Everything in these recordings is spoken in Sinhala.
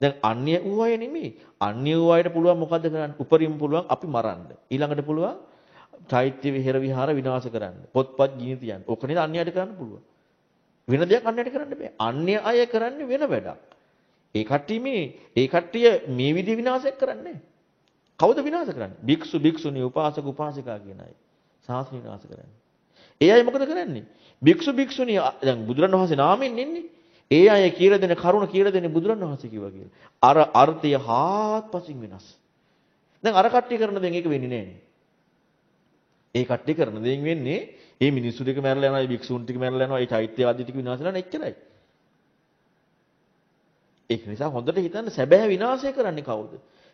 දැන් අන්‍ය වූ අය නෙමෙයි. අන්‍ය වූ අයට පුළුවන් මොකද්ද කරන්න? උපරිම පුළුවන් අපි මරන්න. ඊළඟට පුළුවන් චෛත්‍ය විහෙර විහාර විනාශ කරන්න. පොත්පත් ගිනි තියන්න. ඕක නේද අන්‍යයට කරන්න පුළුවන්. වෙන දෙයක් අන්‍යයට කරන්න බෑ. අන්‍ය අය කරන්නේ වෙන වැඩක්. ඒ කට්ටිය මේ ඒ කට්ටිය මේ විදිහ විනාශයක් කරන්නේ කවුද විනාශ කරන්නේ? භික්ෂු භික්ෂුණී උපාසක උපාසිකා කියන අය. සාසන විනාශ කරන්නේ. ඒ අය මොකද කරන්නේ? භික්ෂු භික්ෂුණී දැන් බුදුරණවහන්සේ නාමයෙන් ඉන්නේ. ඒ අය කියලා දෙන කරුණ කියලා දෙන්නේ බුදුරණවහන්සේ කිව්වා කියලා. අර අර්ථය හාත්පසින් වෙනස්. දැන් අර කට්ටිය කරන දේෙන් ඒක වෙන්නේ නැහැ ඒ කට්ටිය කරන දේෙන් වෙන්නේ මේ මිනිස්සු ටික මැරලා යනවා, මේ භික්ෂුන් ටික මැරලා යනවා, මේ චෛත්‍ය ආදී ටික විනාශ වෙනවා එච්චරයි. ඒක නිසා හොඳට හිතන්න සැබෑ විනාශය කරන්නේ කවුද?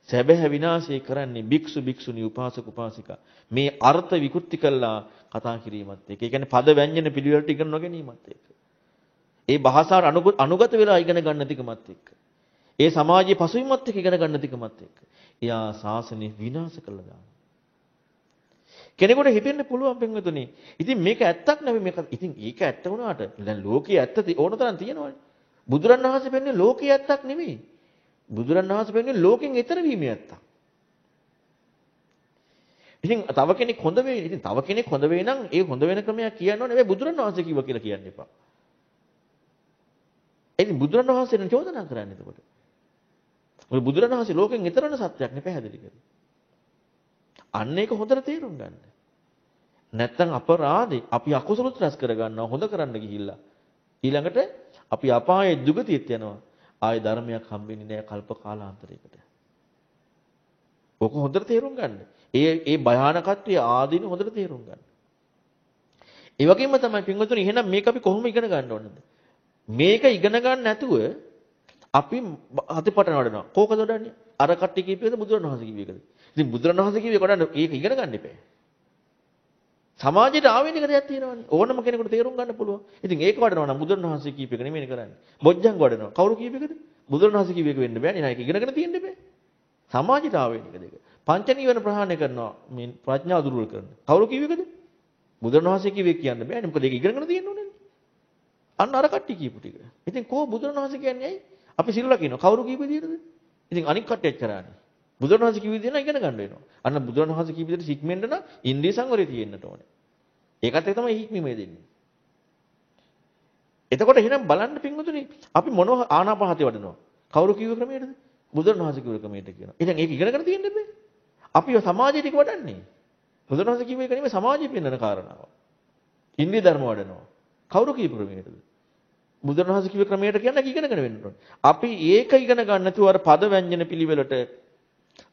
සැබෑ විනාශය කරන්නේ භික්ෂු භික්ෂුණී උපාසක උපාසිකා. මේ අර්ථ විකෘති කළා කතා කිරීමත් එක්ක. ඒ කියන්නේ පද ව්‍යංජන පිළිවෙලට ඉගෙන නොගැනීමත් එක්ක. ඒ භාෂාවට අනුගත වෙලා ඉගෙන ගන්න තිකමත් එක්ක. ඒ සමාජයේ පසුබිමත් එක්ක ඉගෙන ගන්න තිකමත් එක්ක. එයා සාසනය විනාශ කළා දානවා. කෙනෙකුට හිතෙන්න පුළුවන් පින්වතුනි. ඉතින් මේක ඇත්තක් නෙවෙයි මේක. ඉතින් ඒක ඇත්ත වුණාට දැන් ලෝකයේ ඇත්ත ඕන තරම් තියෙනවනේ. බුදුරණවහන්සේ පෙන්නේ ලෝකයේ ඇත්තක් නෙවෙයි. බුදුරණවහන්සේ පෙන්නේ ලෝකෙන් ඈතර වීමේ ඇත්තක්. ඉතින් තව කෙනෙක් හොඳ වෙයි. ඉතින් තව කෙනෙක් හොඳ වෙයි නම් ඒ හොඳ වෙන ක්‍රමයක් කියන්නව නෙවෙයි බුදුරණවහන්සේ කිව්වා කියලා කියන්න එපා. ඉතින් බුදුරණවහන්සේට චෝදනා කරන්න එතකොට. ඔය බුදුරණවහන්සේ ලෝකෙන් ඈතරන සත්‍යයක් නේ පැහැදිලි කරේ. අන්න ඒක හොඳට තේරුම් ගන්න. නැත්තම් අපරාධේ අපි අකුසලුත් රැස් කරගන්නවා හොඳ කරන්න ගිහිල්ලා. ඊළඟට අපි අපායේ දුගතියට යනවා. ආයේ ධර්මයක් හම්බෙන්නේ නැහැ කල්ප කාලාන්තරයකට. ඔක හොඳට තේරුම් ගන්න. ඒ ඒ භයානකත්වයේ ආදීන හොඳට තේරුම් ගන්න. ඒ වගේම තමයි පින්වතුනි එහෙනම් මේක අපි කොහොම ඉගෙන ගන්න ඕනද? මේක ඉගෙන ගන්න නැතුව අපි හතිපටන වඩනවා. කෝකද වඩන්නේ? අර කට්ටිය කියපේද බුදුරණවහන්සේ කියපේකද? ඉතින් බුදුරණවහන්සේ කිව්වේ කොටන්න ඒක ඉගෙන ගන්න එපා. සමාජයට ආවේනික දෙයක් තියෙනවානේ. ඕනම කෙනෙකුට තේරුම් ගන්න පුළුවන්. ඉතින් ඒක වඩනවා නම් බුදුරණවහන්සේ කියප එක නෙමෙයි කරන්නේ. බොජ්ජංග වඩනවා. කවුරු කියප එකද? බුදුරණවහන්සේ කියප එක වෙන්න බෑනේ. ඒක ඉගෙනගෙන තියෙන්න බෑ. සමාජයට ආවේනික දෙක. පංච නීවරණ ප්‍රහාණය කරනවා. මේ ප්‍රඥාව දුර්වල කරන. කවුරු කියප එකද? බුදුරණවහන්සේ කියවේ කියන්න බෑනේ. මොකද ඒක ඉගෙනගෙන තියෙන්න ඕනේ. අන්න අර කට්ටිය කියපු ටික. ඉතින් කොහොම බුදුරණවහන්සේ කියන්නේ ඇයි? අපි සිල් රකින්න. කවුරු කියප විදියටද? ඉතින් අනික් කට්ටියත් කරානේ. බුදුරණවහන්සේ කිව්ව විදිහ නම් ඉගෙන ගන්න වෙනවා. අන්න බුදුරණවහන්සේ කිව්ව විදිහට හික්මෙන්න නම් ඉන්ද්‍රිය සංවරය තියෙන්නට ඕනේ. ඒකත් එක තමයි හික්මීමේ දෙන්නේ. එතකොට එහෙනම් බලන්න පින්වතුනි අපි මොනව ආනාපානහති වඩනවා. කවුරු කිව්ව ක්‍රමයටද? බුදුරණවහන්සේ කිව්ව ක්‍රමයට කියනවා. ඉතින් ඒක ඉගෙනගෙන තියෙන්න බෑ. අපි සමාජයේ ටික වඩන්නේ. බුදුරණවහන්සේ කිව්ව එක නෙමෙයි සමාජයේ පෙන්වන කාරණාව. ඉන්ද්‍රිය ධර්ම වඩනවා. කවුරු කිව්ව ක්‍රමයටද? බුදුරණවහන්සේ කිව්ව ක්‍රමයට කියන්නේ ඉගෙනගෙන වෙන්න ඕනේ. අපි ඒක ඉගෙන ගන්න නැතුව අර පද ව්‍යංජන පිළිවෙලට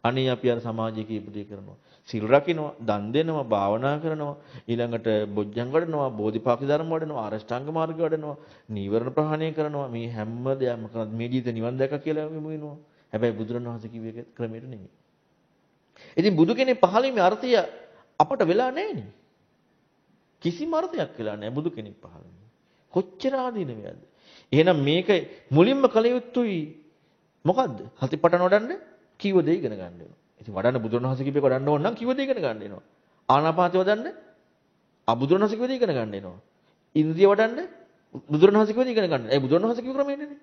අනේ අපි අර සමාජයේ කීප දේ කරනවා. සිල් රකින්නවා, දන් දෙනවා, භාවනා කරනවා, ඊළඟට බොජ්ජංග වඩනවා, බෝධිපාක්ෂි ධර්ම වඩනවා, අරෂ්ඨාංග මාර්ග වඩනවා, නීවරණ ප්‍රහාණය කරනවා. මේ හැම දෙයක්ම කරත් මේ ජීවිත නිවන් දැක කියලා මෙමු වෙනවා. හැබැයි බුදුරණවහන්සේ කිව්වේ ක්‍රමයට නෙමෙයි. ඉතින් බුදු කෙනේ පහළීමේ අර්ථය අපට වෙලා නැහෙනේ. කිසිම අර්ථයක් වෙලා නැහැ බුදු කෙනෙක් පහළ වෙන්නේ. කොච්චර ආදීනවද? එහෙනම් මේක මුලින්ම කල යුතුයි මොකද්ද? හතිපටන වඩන්න කිව්ව දේ ඉගෙන ගන්න වෙනවා. ඉතින් වඩන්න බුදුරණවහන්සේ කිව්වේ වඩන්න ඕන නම් කිව්ව දේ ඉගෙන ගන්න වෙනවා. ආනාපානසති වඩන්න අබුදුරණවහන්සේ කිව්ව දේ ඉගෙන ගන්න වෙනවා. ඉන්ද්‍රිය වඩන්න බුදුරණවහන්සේ කිව්ව දේ ඉගෙන ගන්න. ඒ බුදුරණවහන්සේ කිව්ව ක්‍රමයනේ.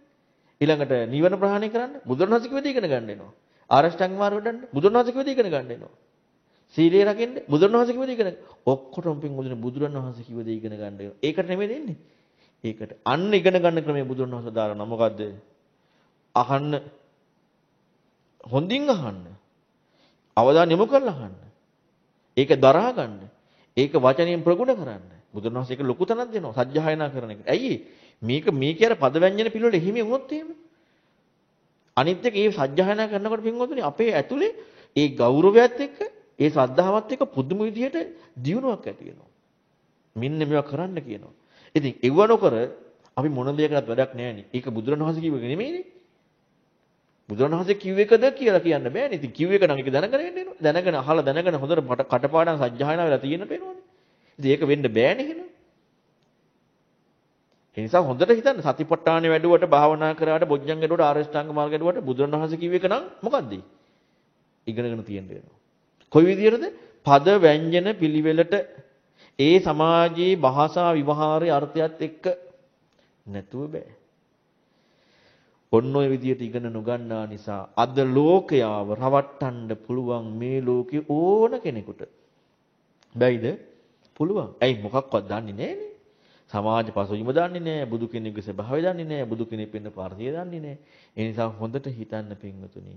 ඊළඟට නිවන ප්‍රහාණය කරන්න බුදුරණවහන්සේ කිව්ව දේ ඉගෙන ගන්න වෙනවා. ආරෂ්ඨාංග මාර්ග වඩන්න බුදුරණවහන්සේ කිව්ව දේ ඉගෙන ගන්න වෙනවා. සීලය රකින්න බුදුරණවහන්සේ කිව්ව දේ ඉගෙන ඔක්කොටම පින් මුදින බුදුරණවහන්සේ කිව්ව දේ ඉගෙන ගන්න වෙනවා. ඒකට නෙමෙයි දෙන්නේ. ඒකට අන්න ඉගෙන ගන්න ක්‍රමය බුදුරණවහන්සේ දාලා මොකද්ද? අහන්න හොඳින් අහන්න. අවධානය යොමු කරලා අහන්න. ඒක දරා ගන්න. ඒක වචනයෙන් ප්‍රගුණ කරන්න. බුදුන් වහන්සේ ඒක ලොකු තැනක් දෙනවා සජ්ජායනා කරන එක. ඇයි? මේක මේකේ අර පද ව්‍යංජන පිළිවෙල එහෙම වුණොත් එහෙම. අනිත් එක මේ සජ්ජායනා කරනකොට පින්වතුනි අපේ ඇතුලේ ඒ ගෞරවයත් එක්ක ඒ ශ්‍රද්ධාවත් එක්ක පුදුම විදිහට දියුණුවක් ඇති වෙනවා. මෙන්න මේවා කරන්න කියනවා. ඉතින් ඒව නොකර අපි මොන දෙයකටත් වැඩක් නැහැ නේ. ඒක බුදුරණවහන්සේ කිව්ව එක නෙමෙයිනේ. බුදුරණවහන්සේ කිව් එකද කියලා කියන්න බෑනේ. ඉතින් කිව් එක නම් ඒක දැනගෙන ඉන්න වෙනවා. දැනගෙන අහලා දැනගෙන හොඳට කටපාඩම් සජ්ජායනා වෙලා තියෙන්න වෙනවනේ. ඉතින් ඒක වෙන්න බෑනේ එහෙනම්. ඒ නිසා හොඳට හිතන්න සතිපට්ඨානෙ වැඩුවට භාවනා කරාට බොජ්ජංග වැඩුවට ආරෂ්ඨාංග මාර්ග වැඩුවට බුදුරණවහන්සේ කිව් එක නම් මොකද්ද? ඉගෙනගෙන තියෙන්න වෙනවා. කොයි විදියටද? පද ව්‍යංජන පිළිවෙලට ඒ සමාජයේ භාෂා විවහාරයේ අර්ථයත් එක්ක නැතුව බෑ. ඔන්න ඔය විදියට ඉගෙන නොගන්නා නිසා අද ලෝකයාව රවට්ටන්න පුළුවන් මේ ලෝකේ ඕන කෙනෙකුට. බැයිද? පුළුවන්. ඇයි මොකක්වත් දන්නේ නැහනේ. සමාජ පසුබිම දන්නේ නැහැ, බුදු කෙනෙකුගේ ස්වභාවය දන්නේ නැහැ, බුදු කෙනෙක් වෙන්න පාර්තිය දන්නේ නැහැ. ඒ නිසා හොඳට හිතන්න පින්වතුනි.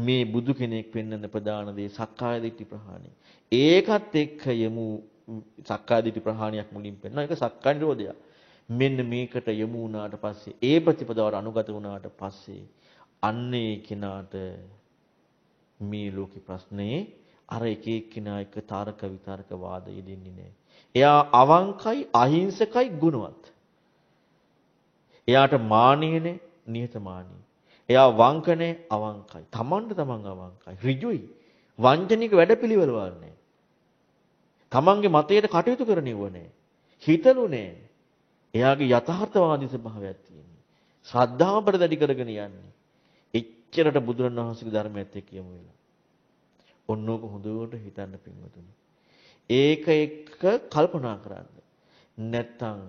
මේ බුදු කෙනෙක් වෙන්නන ප්‍රධාන දේ සක්කාය දිට්ඨි ප්‍රහාණය. ඒකත් එක්ක යමු සක්කාය දිට්ඨි ප්‍රහාණයක් මුලින් පෙන්නන එක සක්කාය නිරෝධයක්. මෙන්න මේකට යමු වුණාට පස්සේ ඒ ප්‍රතිපදාවට අනුගත වුණාට පස්සේ අන්නේ කෙනාට මේ ලෝකේ ප්‍රශ්නේ අර එක එක්කිනා එක තාරක විතරක වාද යෙදෙන්නේ නැහැ. එයා අවංකයි අහිංසකයි ගුණවත්. එයාට මානියනේ නිහතමානී. එයා වංකනේ අවංකයි. තමන්ට තමන් අවංකයි. ඍජුයි. වංචනික වැඩපිළිවෙල වන්නේ. තමන්ගේ මතයට කටයුතු කරණිවනේ. හිතලුනේ. එයාගේ යථාර්ථවාදී ස්වභාවයක් තියෙනවා. ශ්‍රද්ධාව පෙරදැඩි කරගෙන යන්නේ. එච්චරට බුදුරණවහන්සේගේ ධර්මයත් එක්ක යමු වෙලා. ඔන්නෝක හොඳට හිතන්න පින්වතුනි. ඒක එක්ක කල්පනා කරන්න. නැත්තම්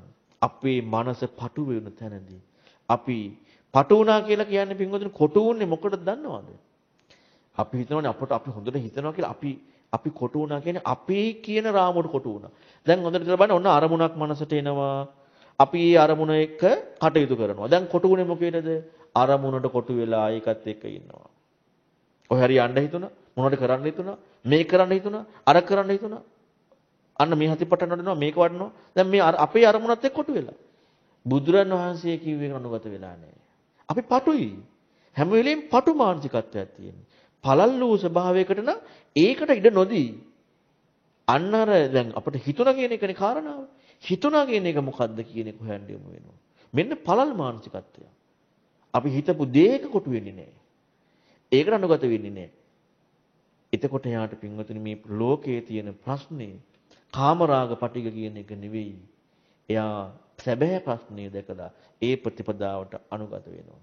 අපේ මනස පටු වෙන තැනදී අපි පටු වුණා කියලා කියන්නේ පින්වතුනි කොටු වුන්නේ මොකටද දන්නවද? අපි හිතනවානේ අපට අපි හොඳට හිතනවා කියලා අපි අපි කොටු වුණා කියන්නේ අපි කියන රාමුවට කොටු වුණා. දැන් හොඳට කියලා බලන්න ඔන්න අරමුණක් මනසට එනවා. අපි ඒ අරමුණ එක්ක කටයුතු කරනවා. දැන් කොටු වුණේ මොකේද? අරමුණට කොටු වෙලා ඒකත් එක්ක ඉන්නවා. ඔය හරි යන්න හිතුණා. මොනවද කරන්න හිතුණා? මේක කරන්න හිතුණා. අර කරන්න හිතුණා. අන්න මේ හතිපටන් වඩනවා මේක වඩනවා. දැන් මේ අපේ අරමුණත් එක්ක කොටු වෙලා. බුදුරන් වහන්සේ කිව්වේ අනුගත වෙලා නැහැ. අපි පටුයි. හැම වෙලෙම පටු මානසිකත්වයක් තියෙනවා. පළල් වූ ස්වභාවයකට නම් ඒකට ඉඩ නොදී අන්න අර දැන් අපිට හිතුණා කියන එකනේ කාරණාව. හිතුණා කියන එක මොකද්ද කියන එක හොයන්න යමු වෙනවා. මෙන්න පළල් මානසිකත්වය. අපි හිතපු දේක කොටු වෙන්නේ නැහැ. ඒකට අනුගත වෙන්නේ නැහැ. එතකොට යාට පින්වතුනි මේ ලෝකයේ තියෙන ප්‍රශ්නේ කාමරාග පටිග කියන එක නෙවෙයි. එයා සැබෑ ප්‍රශ්නේ දැකලා ඒ ප්‍රතිපදාවට අනුගත වෙනවා.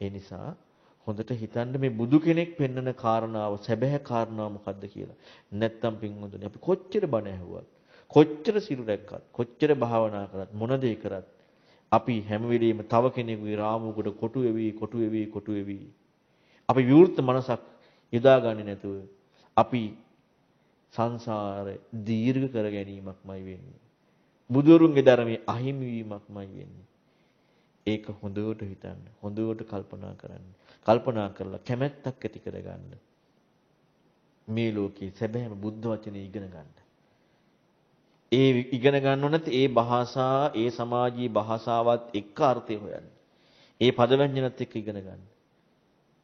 ඒ නිසා හොඳට හිතන්න මේ බුදු කෙනෙක් පෙන්වන කාරණාව සැබෑ කාරණාව මොකද්ද කියලා. නැත්තම් පින්වතුනි අපි කොච්චර බණ ඇහුවත්, කොච්චර සිරු රැක්කත්, කොච්චර භාවනා කරත්, මොන දේ කරත් අපි හැම වෙලෙම තව කෙනෙකුගේ රාමුවකට කොටු වෙවි, කොටු වෙවි, කොටු වෙවි. අපි විවෘත මනසක් යොදාගන්නේ නැතුව අපි සංසාරේ දීර්ඝ කර ගැනීමක්මයි වෙන්නේ. බුදුරුන්ගේ ධර්මයේ අහිමි වීමක්මයි වෙන්නේ. ඒක හොඳට හිතන්න. හොඳට කල්පනා කරන්න. කල්පනා කරලා කැමැත්තක් ඇති කරගන්න. මේ ලෝකේ සැබෑම බුද්ධ වචනේ ඉගෙන ගන්න. ඒ ඉගෙන ගන්නව නැත්නම් ඒ භාෂා, ඒ සමාජීය භාෂාවත් එක්ක අර්ථය හොයන්න. ඒ පදව්‍යංජනත් එක්ක ඉගෙන ගන්න.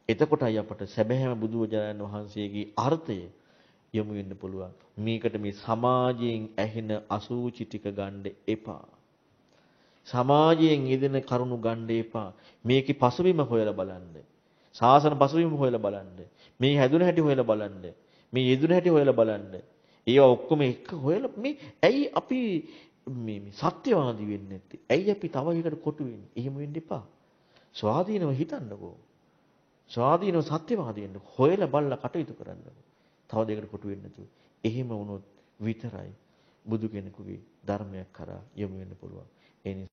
එතකොටයි අපට සැබෑම බුදුරජාණන් වහන්සේගේ අර්ථය යොමු වෙන්න පුළුවන්. මේකට මේ සමාජයෙන් ඇහෙන අසූචි ටික ගන්න එපා. සමාජයෙන් යෙදෙන කරුණු ගන්න එපා. මේකේ පසුබිම හොයලා බලන්න. සාසන පසුබිම හොයලා බලන්න. මේ හැදුන හැටි හොයලා බලන්න. මේ යෙදුන හැටි හොයලා බලන්න. ඒවා ඔක්කොම එක හොයලා මේ ඇයි අපි මේ මේ සත්‍යවාදී වෙන්නේ නැත්තේ? ඇයි අපි තව එකකට කොටු වෙන්නේ? එහෙම වෙන්න එපා. ස්වාධීනව හිතන්නකෝ. ස්වාධීනව සත්‍යවාදී වෙන්න. හොයලා බලලා කටයුතු කරන්නකෝ. තව දෙයකට කොටු වෙන්නේ නැතුව. එහෙම වුණොත් විතරයි බුදු කෙනෙකුගේ ධර්මයක් කරා යොමු වෙන්න පුළුවන්. ඒ